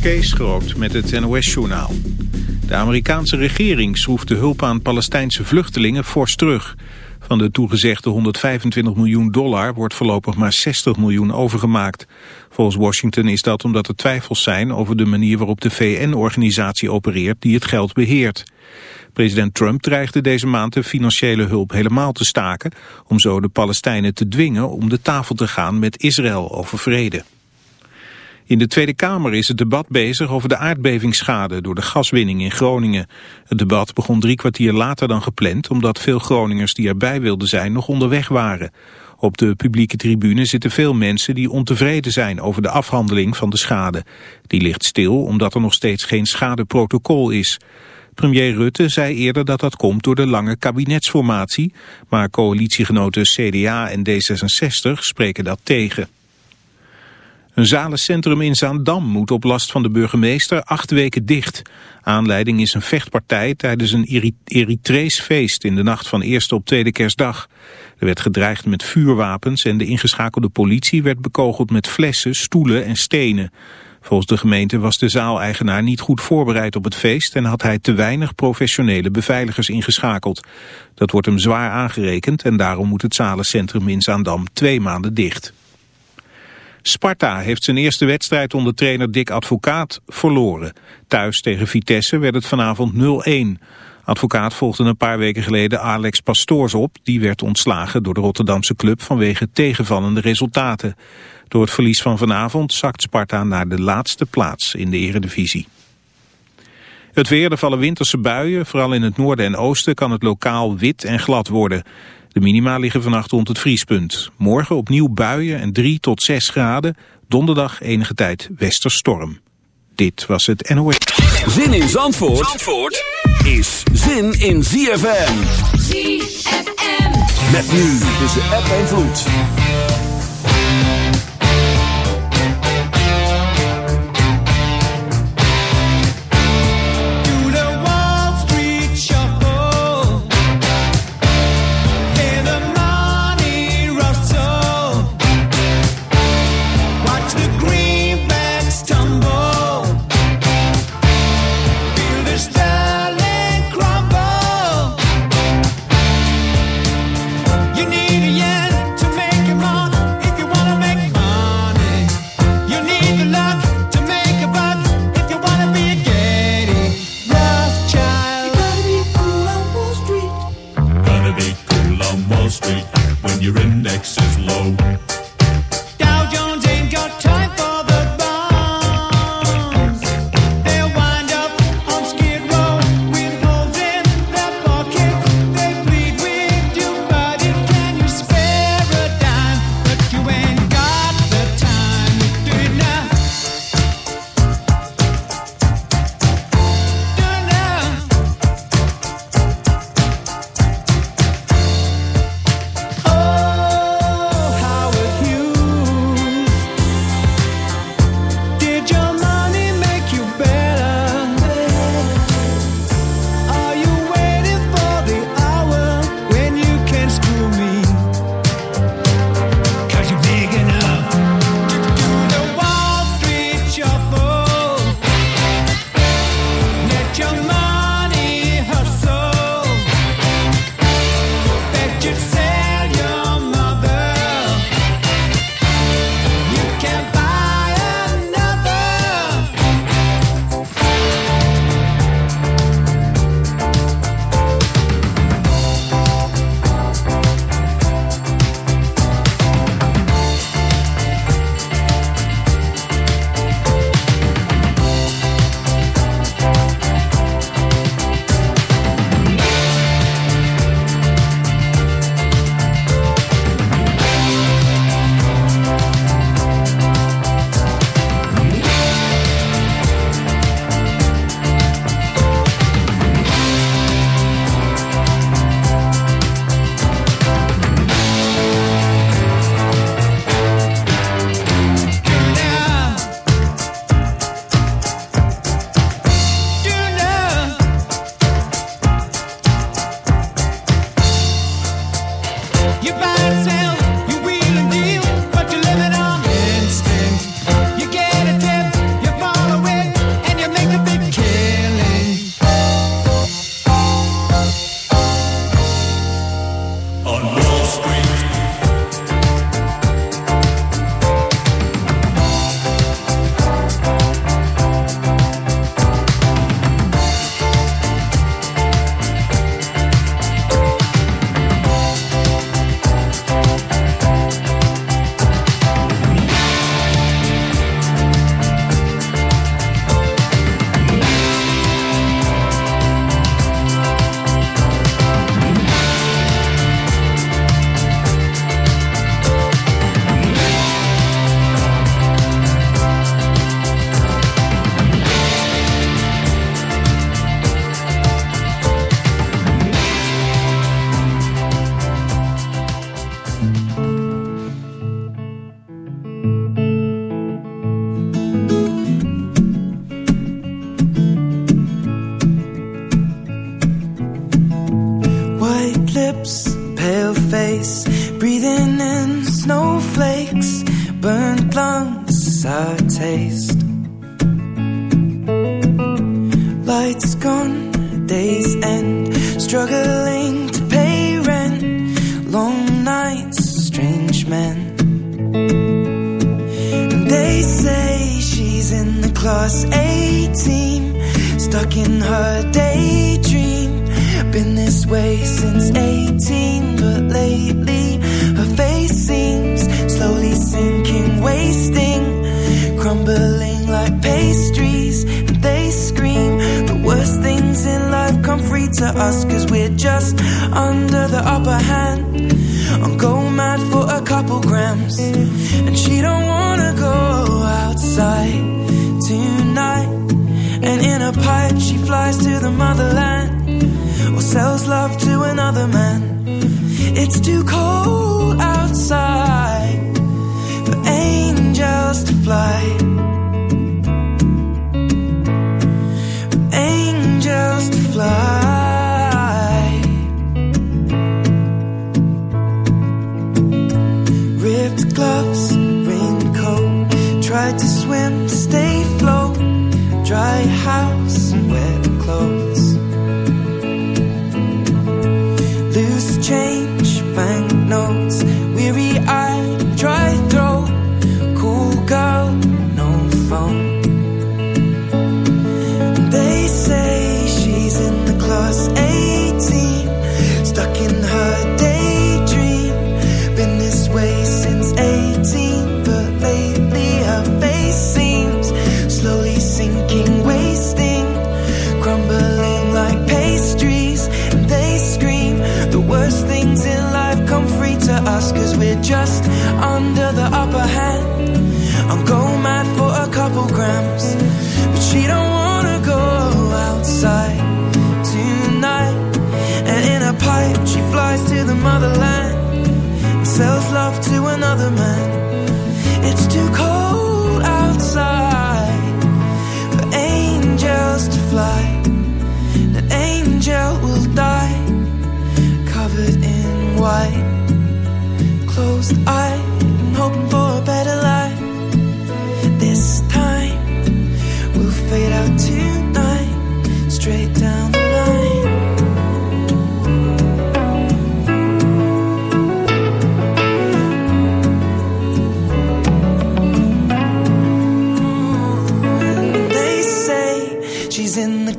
Kees Groot met het NOS-journaal. De Amerikaanse regering schroeft de hulp aan Palestijnse vluchtelingen fors terug. Van de toegezegde 125 miljoen dollar wordt voorlopig maar 60 miljoen overgemaakt. Volgens Washington is dat omdat er twijfels zijn over de manier waarop de VN-organisatie opereert die het geld beheert. President Trump dreigde deze maand de financiële hulp helemaal te staken... om zo de Palestijnen te dwingen om de tafel te gaan met Israël over vrede. In de Tweede Kamer is het debat bezig over de aardbevingsschade door de gaswinning in Groningen. Het debat begon drie kwartier later dan gepland omdat veel Groningers die erbij wilden zijn nog onderweg waren. Op de publieke tribune zitten veel mensen die ontevreden zijn over de afhandeling van de schade. Die ligt stil omdat er nog steeds geen schadeprotocol is. Premier Rutte zei eerder dat dat komt door de lange kabinetsformatie, maar coalitiegenoten CDA en D66 spreken dat tegen. Een zalencentrum in Zaandam moet op last van de burgemeester acht weken dicht. Aanleiding is een vechtpartij tijdens een Eritrees feest in de nacht van eerste op tweede kerstdag. Er werd gedreigd met vuurwapens en de ingeschakelde politie werd bekogeld met flessen, stoelen en stenen. Volgens de gemeente was de zaaleigenaar niet goed voorbereid op het feest en had hij te weinig professionele beveiligers ingeschakeld. Dat wordt hem zwaar aangerekend en daarom moet het zalencentrum in Zaandam twee maanden dicht. Sparta heeft zijn eerste wedstrijd onder trainer Dick Advocaat verloren. Thuis tegen Vitesse werd het vanavond 0-1. Advocaat volgde een paar weken geleden Alex Pastoors op. Die werd ontslagen door de Rotterdamse club vanwege tegenvallende resultaten. Door het verlies van vanavond zakt Sparta naar de laatste plaats in de eredivisie. Het weer, er vallen winterse buien. Vooral in het noorden en oosten kan het lokaal wit en glad worden. De minima liggen vannacht rond het vriespunt. Morgen opnieuw buien en 3 tot 6 graden. Donderdag enige tijd westerstorm. Dit was het NOS. Zin in Zandvoort, Zandvoort is zin in ZFM. ZFM. Met nu tussen app en vloed.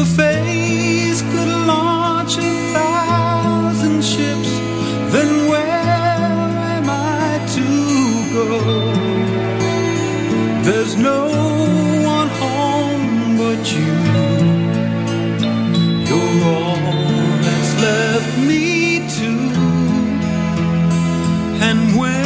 for face could launch a thousand ships, then where am I to go? There's no one home but you. You're all that's left me to. And when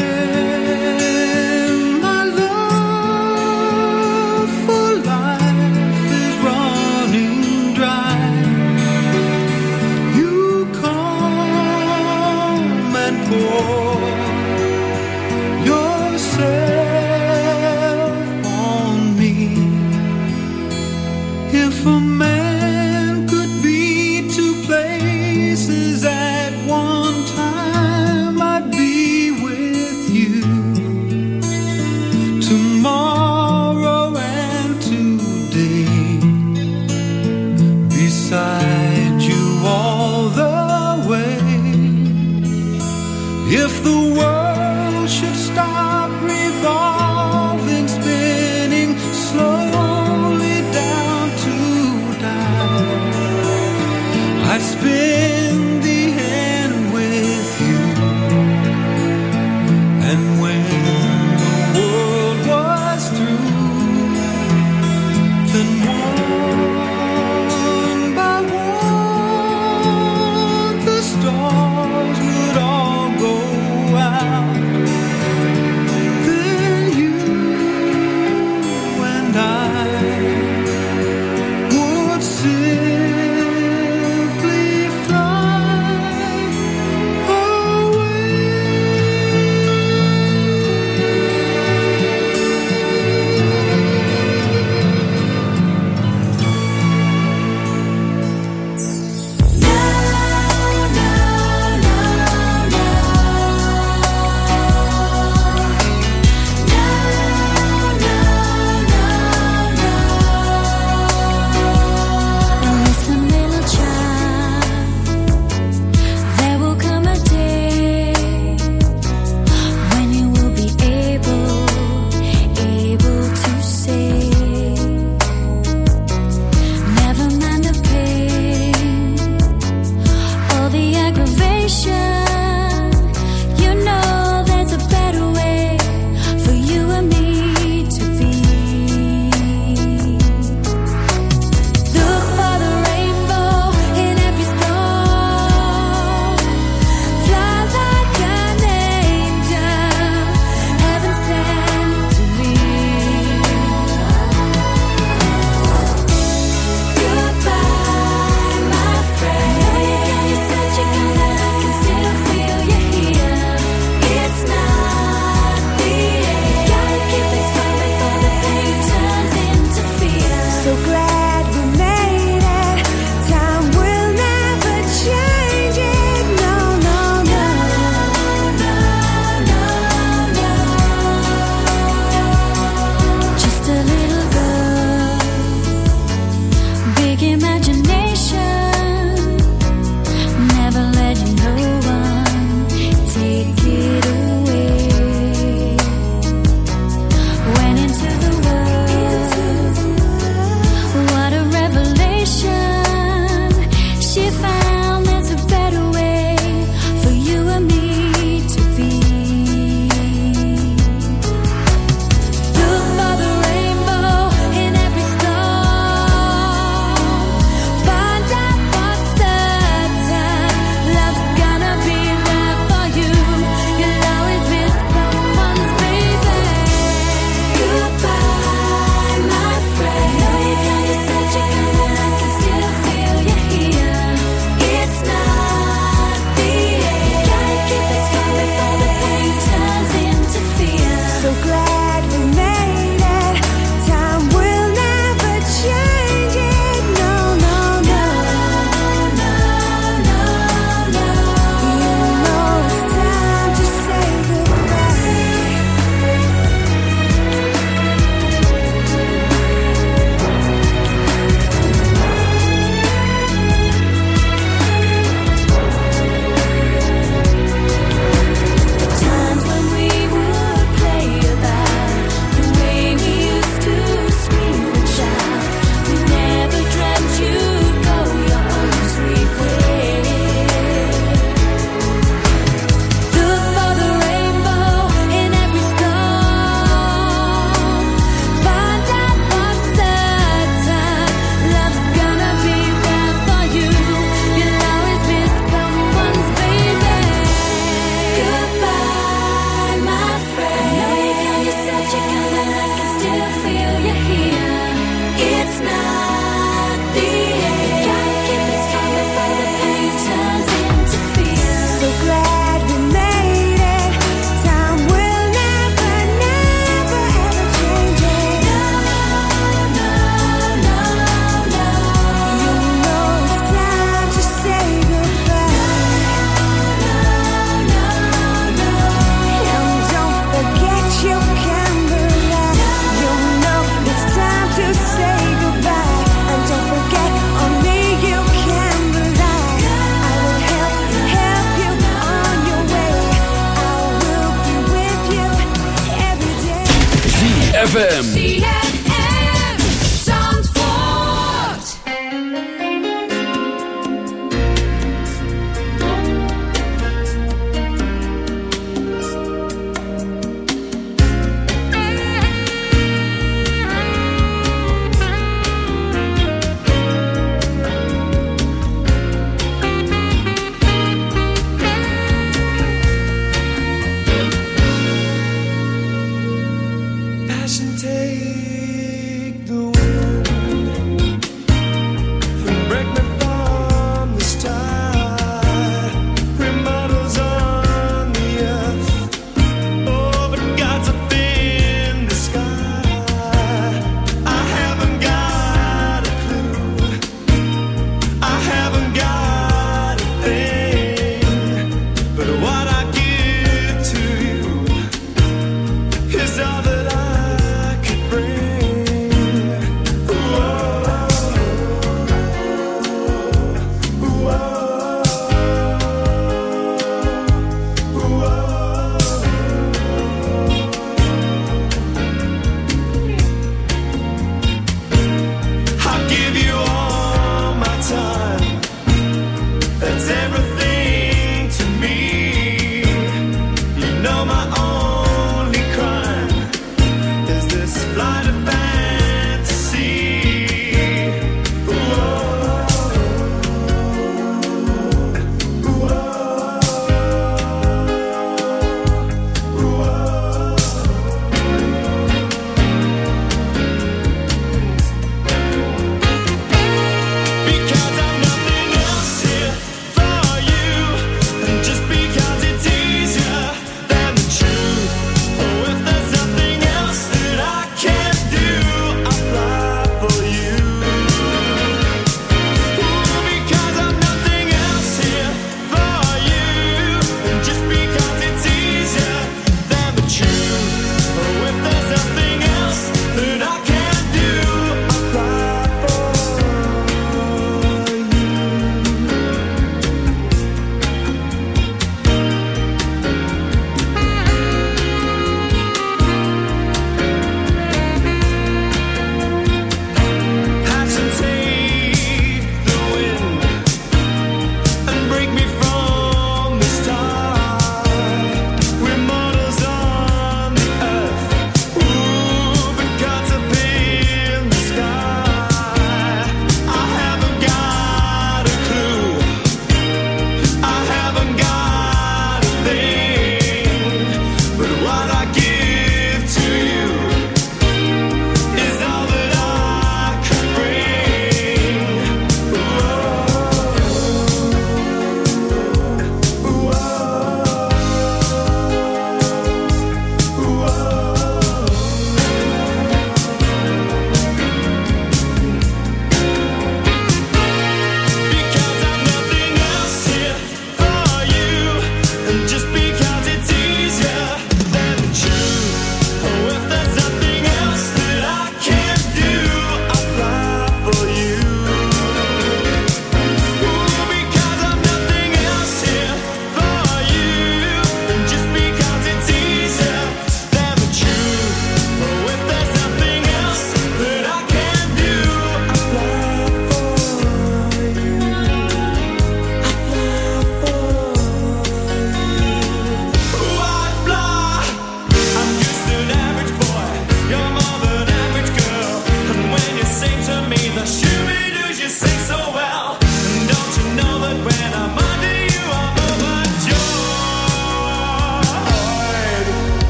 ZFM.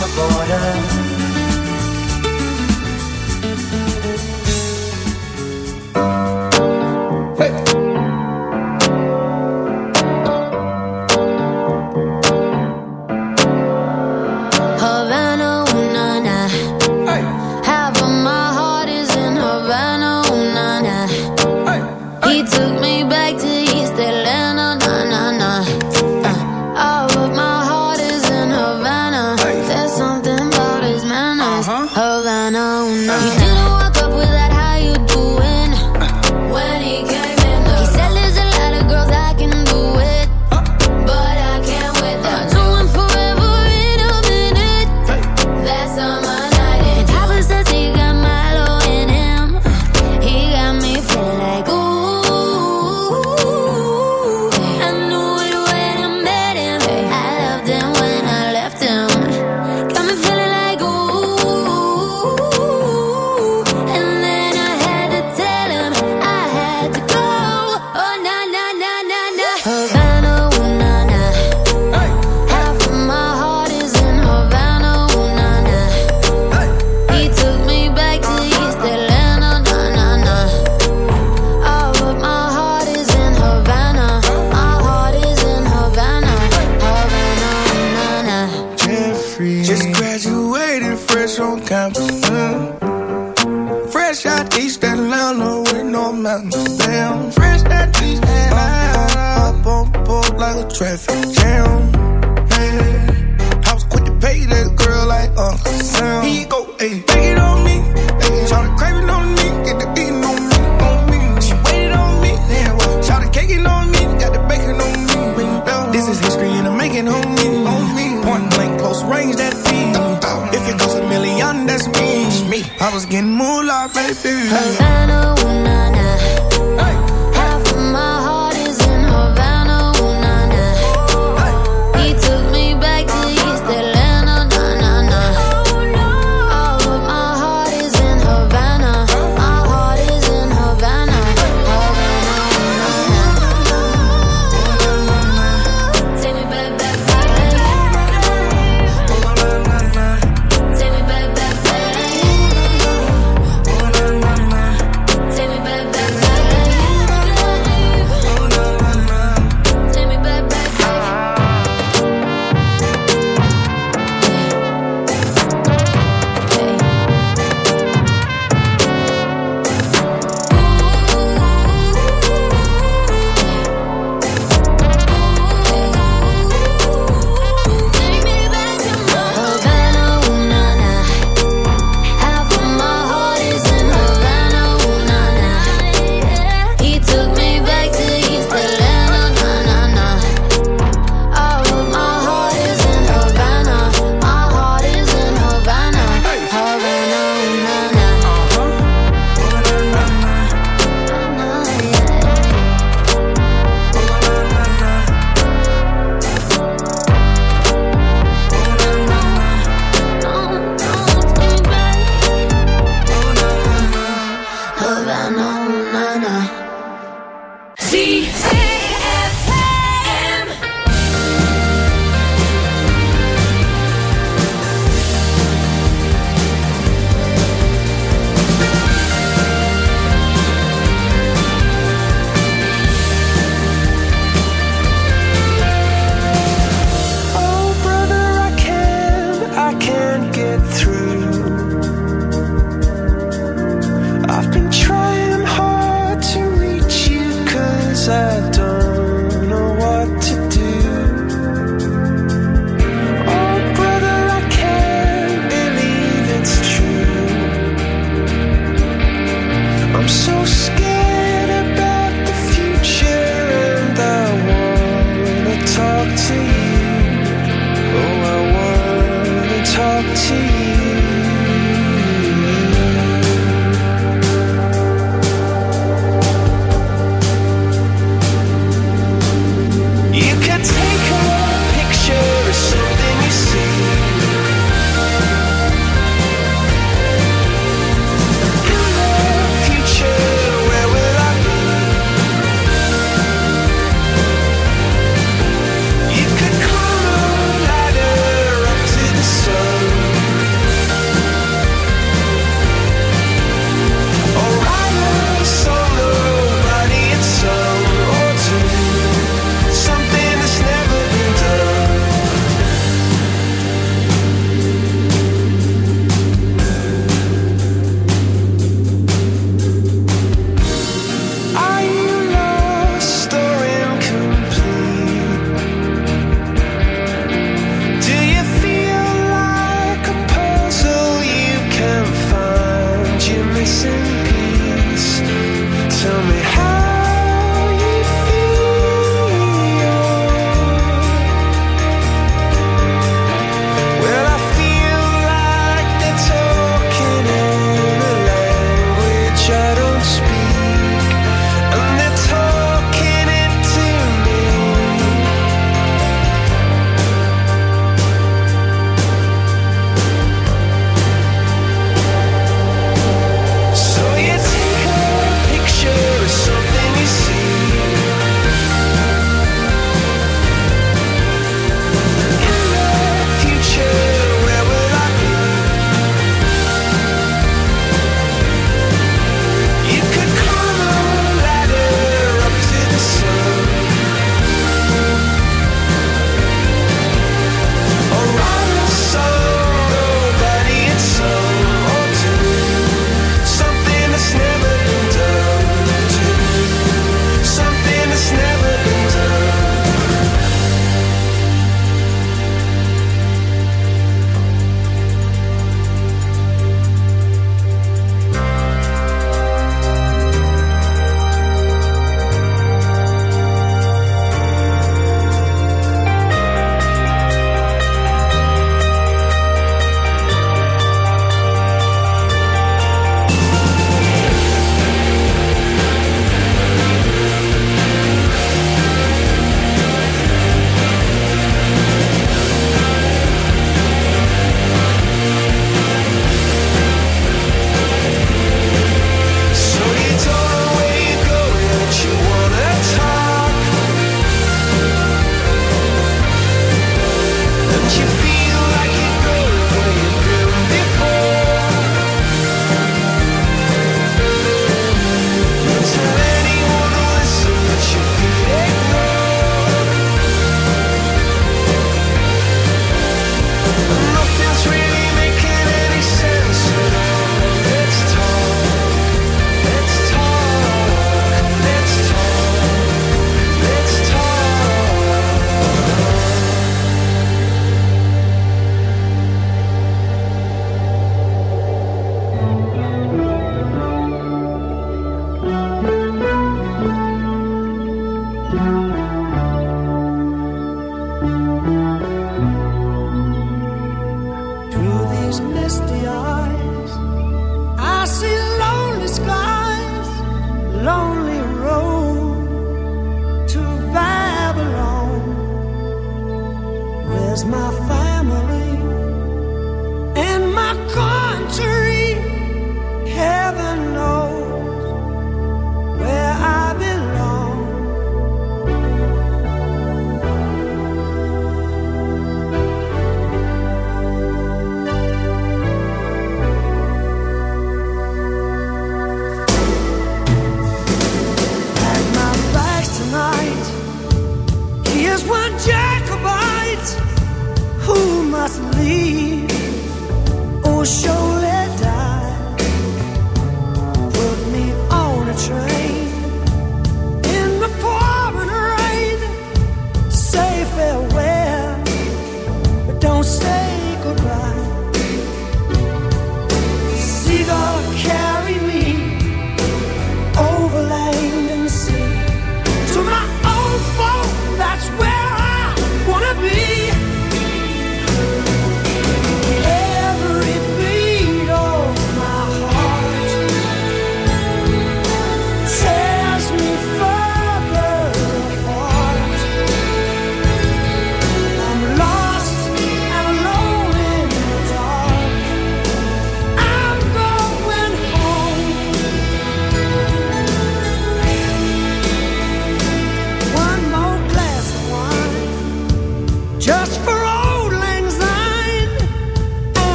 The border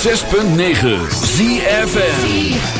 106.9 ZFN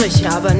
Gingst du